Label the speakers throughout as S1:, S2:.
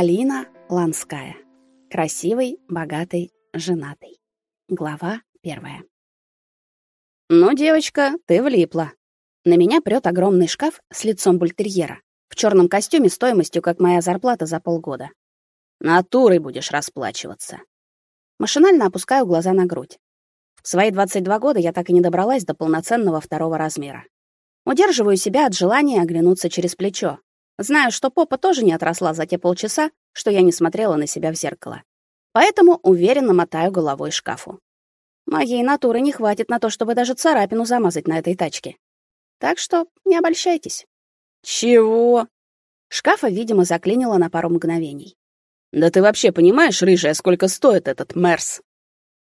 S1: Алина Ланская. Красивый, богатый, женатый. Глава первая. Ну, девочка, ты влипла. На меня прёт огромный шкаф с лицом бультерьера в чёрном костюме стоимостью, как моя зарплата за полгода. Натурой будешь расплачиваться. Машинально опускаю глаза на грудь. В свои 22 года я так и не добралась до полноценного второго размера. Удерживаю себя от желания оглянуться через плечо. Знаю, что попа тоже не отросла за те полчаса, что я не смотрела на себя в зеркало. Поэтому уверенно мотаю головой шкафу. Моей натуры не хватит на то, чтобы даже царапину замазать на этой тачке. Так что не обольщайтесь. Чего? Шкафа, видимо, заклинило на пару мгновений. Да ты вообще понимаешь, рыжая, сколько стоит этот Мерс?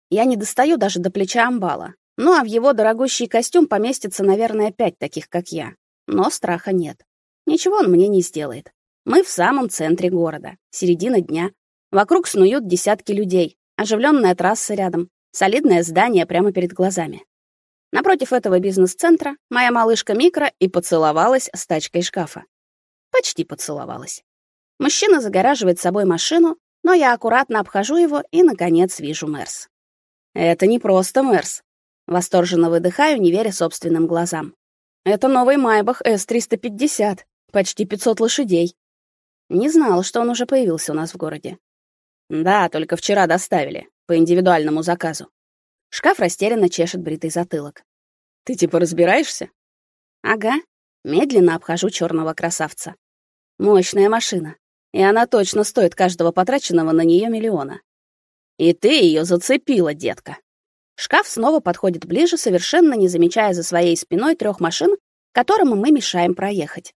S1: Я не достаю даже до плеча амбала. Ну а в его дорогущий костюм поместится, наверное, пять таких, как я. Но страха нет. Ничего он мне не сделает. Мы в самом центре города, середина дня. Вокруг снуют десятки людей, оживленная трасса рядом, солидное здание прямо перед глазами. Напротив этого бизнес-центра моя малышка Микро и поцеловалась с тачкой шкафа. Почти поцеловалась. Мужчина загораживает собой машину, но я аккуратно обхожу его и, наконец, вижу Мерс. Это не просто Мерс. Восторженно выдыхаю, не веря собственным глазам. Это новый Майбах С-350, почти 500 лошадей. Не знала, что он уже появился у нас в городе. Да, только вчера доставили, по индивидуальному заказу. Шкаф растерянно чешет бритый затылок. Ты типа разбираешься? Ага. Медленно обхожу черного красавца. Мощная машина, и она точно стоит каждого потраченного на нее миллиона. И ты ее зацепила, детка. Шкаф снова подходит ближе, совершенно не замечая за своей спиной трех машин, которым мы мешаем проехать.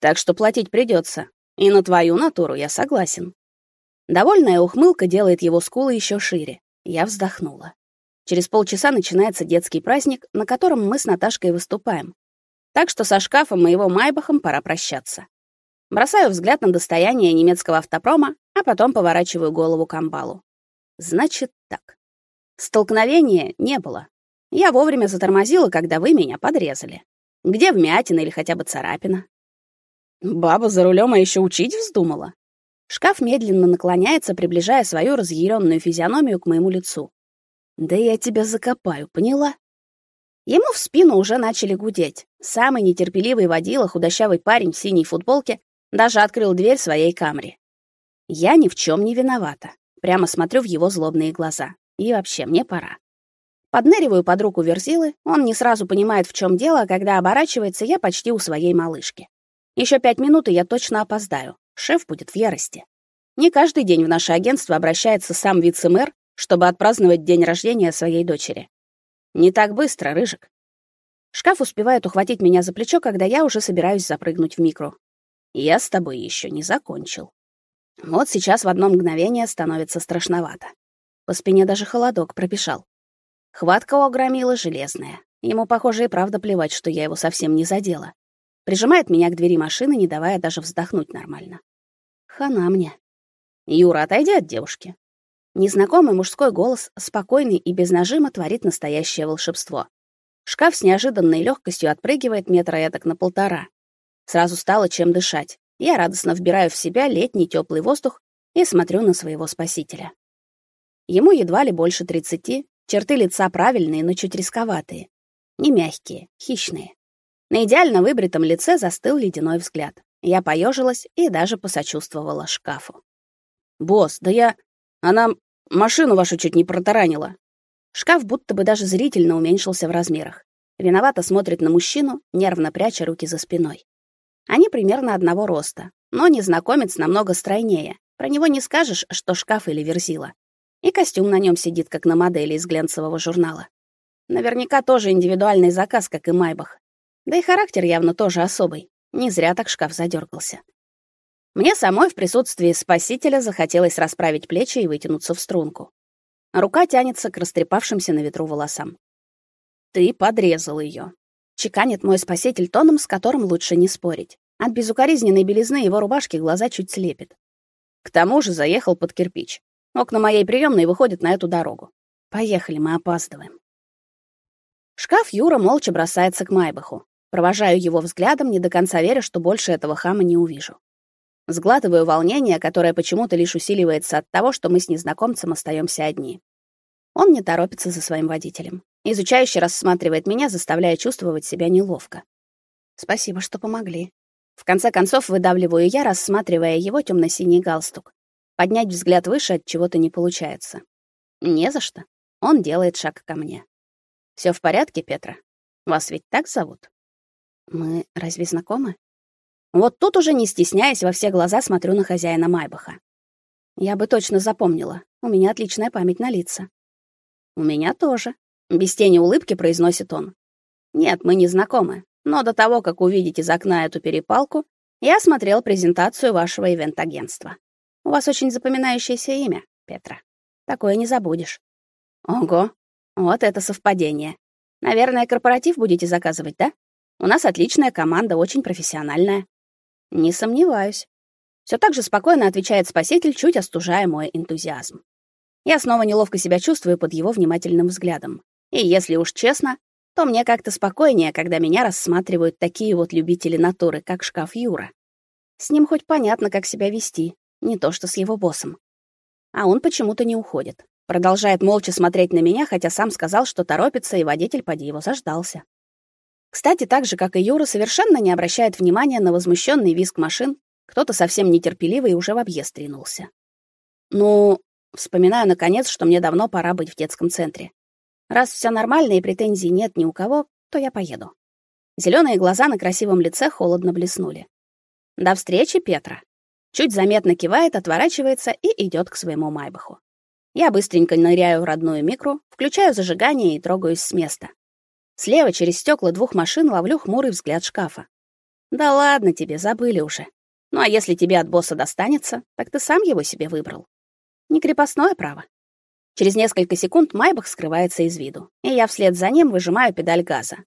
S1: Так что платить придется. И на твою натуру я согласен. Довольная ухмылка делает его скулы еще шире. Я вздохнула. Через полчаса начинается детский праздник, на котором мы с Наташкой выступаем. Так что со шкафом и его майбахом пора прощаться. Бросаю взгляд на достояние немецкого автопрома, а потом поворачиваю голову к амбалу. Значит так. Столкновения не было. Я вовремя затормозила, когда вы меня подрезали. Где вмятина или хотя бы царапина? Баба за рулем, а еще учить вздумала. Шкаф медленно наклоняется, приближая свою разъяренную физиономию к моему лицу. Да я тебя закопаю, поняла? Ему в спину уже начали гудеть. Самый нетерпеливый водила, худощавый парень в синей футболке, даже открыл дверь своей камре. Я ни в чем не виновата. Прямо смотрю в его злобные глаза. И вообще, мне пора. Подныриваю под руку Верзилы, он не сразу понимает, в чем дело, а когда оборачивается, я почти у своей малышки. Еще пять минут, и я точно опоздаю. Шеф будет в ярости. Не каждый день в наше агентство обращается сам вице-мэр, чтобы отпраздновать день рождения своей дочери. Не так быстро, Рыжик. Шкаф успевает ухватить меня за плечо, когда я уже собираюсь запрыгнуть в микро. Я с тобой еще не закончил. Вот сейчас в одно мгновение становится страшновато. По спине даже холодок пробежал. Хватка у огромила железная. Ему, похоже, и правда плевать, что я его совсем не задела. Прижимает меня к двери машины, не давая даже вздохнуть нормально. Хана мне. Юра, отойди от девушки. Незнакомый мужской голос, спокойный и без нажима, творит настоящее волшебство. Шкаф с неожиданной легкостью отпрыгивает метра этак на полтора. Сразу стало чем дышать. Я радостно вбираю в себя летний теплый воздух и смотрю на своего спасителя. Ему едва ли больше тридцати, черты лица правильные, но чуть рисковатые. Не мягкие, хищные. На идеально выбритом лице застыл ледяной взгляд. Я поежилась и даже посочувствовала шкафу. «Босс, да я... Она машину вашу чуть не протаранила». Шкаф будто бы даже зрительно уменьшился в размерах. Виновато смотрит на мужчину, нервно пряча руки за спиной. Они примерно одного роста, но незнакомец намного стройнее. Про него не скажешь, что шкаф или верзила. И костюм на нем сидит, как на модели из глянцевого журнала. Наверняка тоже индивидуальный заказ, как и Майбах. Да и характер явно тоже особый. Не зря так шкаф задергался. Мне самой в присутствии спасителя захотелось расправить плечи и вытянуться в струнку. Рука тянется к растрепавшимся на ветру волосам. «Ты подрезал ее. чеканит мой спаситель тоном, с которым лучше не спорить. От безукоризненной белизны его рубашки глаза чуть слепит. К тому же заехал под кирпич. Окна моей приемной выходят на эту дорогу. Поехали, мы опаздываем. Шкаф Юра молча бросается к Майбаху. Провожаю его взглядом, не до конца веря, что больше этого хама не увижу. Сглатываю волнение, которое почему-то лишь усиливается от того, что мы с незнакомцем остаемся одни. Он не торопится за своим водителем. Изучающе рассматривает меня, заставляя чувствовать себя неловко. Спасибо, что помогли. В конце концов выдавливаю я, рассматривая его темно синий галстук. Поднять взгляд выше от чего-то не получается. Не за что. Он делает шаг ко мне. Все в порядке, Петра? Вас ведь так зовут? Мы разве знакомы? Вот тут уже не стесняясь, во все глаза смотрю на хозяина Майбаха. Я бы точно запомнила. У меня отличная память на лица. У меня тоже. Без тени улыбки произносит он. Нет, мы не знакомы. Но до того, как увидеть из окна эту перепалку, я смотрел презентацию вашего ивент-агентства. У вас очень запоминающееся имя, Петра. Такое не забудешь. Ого, вот это совпадение. Наверное, корпоратив будете заказывать, да? У нас отличная команда, очень профессиональная. Не сомневаюсь. Все так же спокойно отвечает спаситель, чуть остужая мой энтузиазм. Я снова неловко себя чувствую под его внимательным взглядом. И если уж честно, то мне как-то спокойнее, когда меня рассматривают такие вот любители натуры, как шкаф Юра. С ним хоть понятно, как себя вести, не то что с его боссом. А он почему-то не уходит. Продолжает молча смотреть на меня, хотя сам сказал, что торопится, и водитель поди его заждался. Кстати, так же, как и Юра, совершенно не обращает внимания на возмущенный визг машин, кто-то совсем нетерпеливый уже в объезд ринулся. Ну, вспоминаю наконец, что мне давно пора быть в детском центре. Раз все нормально и претензий нет ни у кого, то я поеду. Зеленые глаза на красивом лице холодно блеснули. До встречи, Петра. Чуть заметно кивает, отворачивается и идет к своему Майбаху. Я быстренько ныряю в родную микру, включаю зажигание и трогаюсь с места. Слева через стекла двух машин ловлю хмурый взгляд шкафа. Да ладно тебе, забыли уже. Ну а если тебе от босса достанется, так ты сам его себе выбрал. Не крепостное право. Через несколько секунд Майбах скрывается из виду, и я вслед за ним выжимаю педаль газа.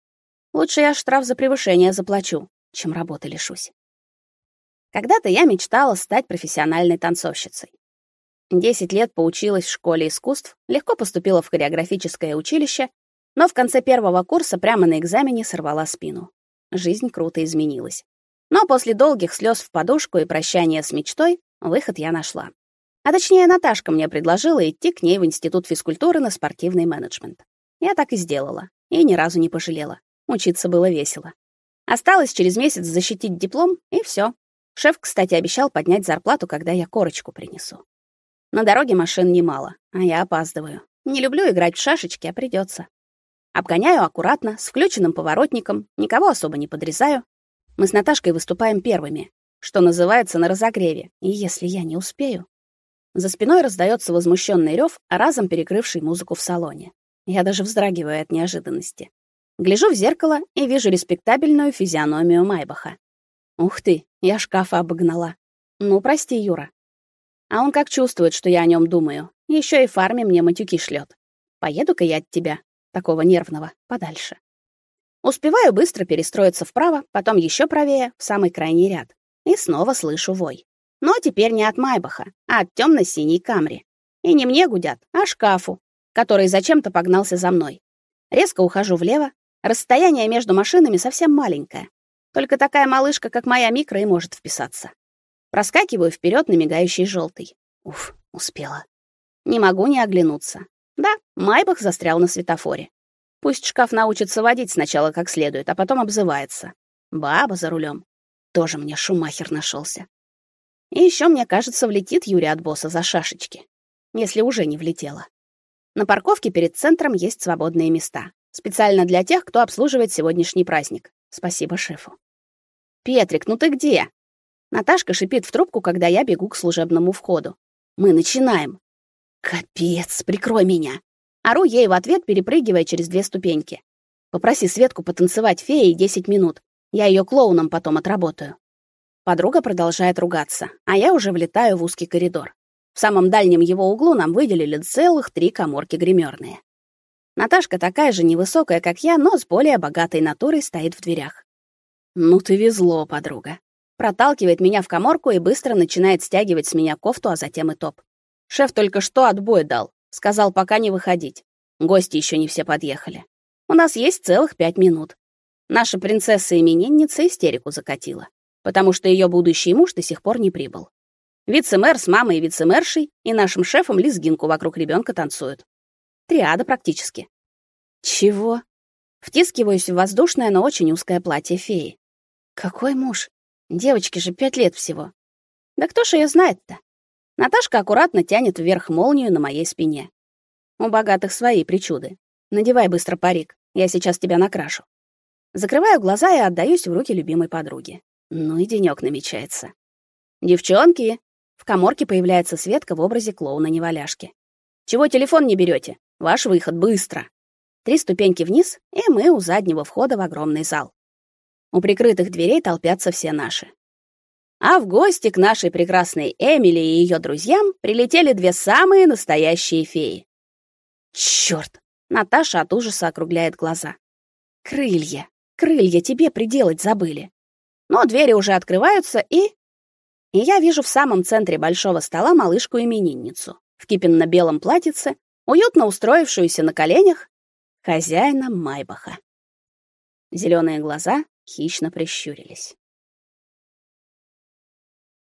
S1: Лучше я штраф за превышение заплачу, чем работы лишусь. Когда-то я мечтала стать профессиональной танцовщицей. Десять лет поучилась в школе искусств, легко поступила в хореографическое училище но в конце первого курса прямо на экзамене сорвала спину. Жизнь круто изменилась. Но после долгих слез в подушку и прощания с мечтой, выход я нашла. А точнее, Наташка мне предложила идти к ней в Институт физкультуры на спортивный менеджмент. Я так и сделала, и ни разу не пожалела. Учиться было весело. Осталось через месяц защитить диплом, и все. Шеф, кстати, обещал поднять зарплату, когда я корочку принесу. На дороге машин немало, а я опаздываю. Не люблю играть в шашечки, а придется. Обгоняю аккуратно, с включенным поворотником, никого особо не подрезаю. Мы с Наташкой выступаем первыми, что называется, на разогреве. И если я не успею, за спиной раздается возмущенный рев, разом перекрывший музыку в салоне. Я даже вздрагиваю от неожиданности. Гляжу в зеркало и вижу респектабельную физиономию Майбаха. Ух ты, я шкафа обогнала. Ну, прости, Юра. А он как чувствует, что я о нем думаю. Еще и фарме мне матюки шлет. Поеду-ка я от тебя, такого нервного, подальше. Успеваю быстро перестроиться вправо, потом еще правее, в самый крайний ряд. И снова слышу вой. Но теперь не от Майбаха, а от темно синей Камри. И не мне гудят, а шкафу, который зачем-то погнался за мной. Резко ухожу влево. Расстояние между машинами совсем маленькое. Только такая малышка, как моя микро, и может вписаться. Проскакиваю вперед на мигающий желтый. Уф, успела. Не могу не оглянуться. Да, Майбах застрял на светофоре. Пусть шкаф научится водить сначала как следует, а потом обзывается. Баба за рулем. Тоже мне шумахер нашелся. И еще, мне кажется, влетит Юрий от босса за шашечки. Если уже не влетела. На парковке перед центром есть свободные места. Специально для тех, кто обслуживает сегодняшний праздник. Спасибо шефу. «Петрик, ну ты где?» Наташка шипит в трубку, когда я бегу к служебному входу. «Мы начинаем. Капец, прикрой меня. Ору ей в ответ, перепрыгивая через две ступеньки. Попроси Светку потанцевать феей 10 минут. Я ее клоуном потом отработаю. Подруга продолжает ругаться, а я уже влетаю в узкий коридор. В самом дальнем его углу нам выделили целых три каморки гримерные. Наташка такая же невысокая, как я, но с более богатой натурой стоит в дверях. Ну ты везло, подруга. Проталкивает меня в каморку и быстро начинает стягивать с меня кофту, а затем и топ. Шеф только что отбой дал. Сказал, пока не выходить. Гости еще не все подъехали. У нас есть целых пять минут. Наша принцесса-именинница истерику закатила. потому что ее будущий муж до сих пор не прибыл. Вице-мэр с мамой и вице-мэршей и нашим шефом лезгинку вокруг ребенка танцуют. Триада практически. Чего? Втискиваюсь в воздушное, но очень узкое платье феи. Какой муж? Девочке же пять лет всего. Да кто ж её знает-то? Наташка аккуратно тянет вверх молнию на моей спине. У богатых свои причуды. Надевай быстро парик, я сейчас тебя накрашу. Закрываю глаза и отдаюсь в руки любимой подруги. Ну и денёк намечается. Девчонки, в каморке появляется Светка в образе клоуна-неваляшки. Чего телефон не берете? Ваш выход быстро. Три ступеньки вниз, и мы у заднего входа в огромный зал. У прикрытых дверей толпятся все наши. А в гости к нашей прекрасной Эмили и ее друзьям прилетели две самые настоящие феи. Чёрт! Наташа от ужаса округляет глаза. Крылья. Крылья тебе приделать забыли. Но двери уже открываются, и... И я вижу в самом центре большого стола малышку-именинницу в кипенно-белом платьице, уютно устроившуюся на коленях хозяина Майбаха. Зеленые глаза хищно прищурились.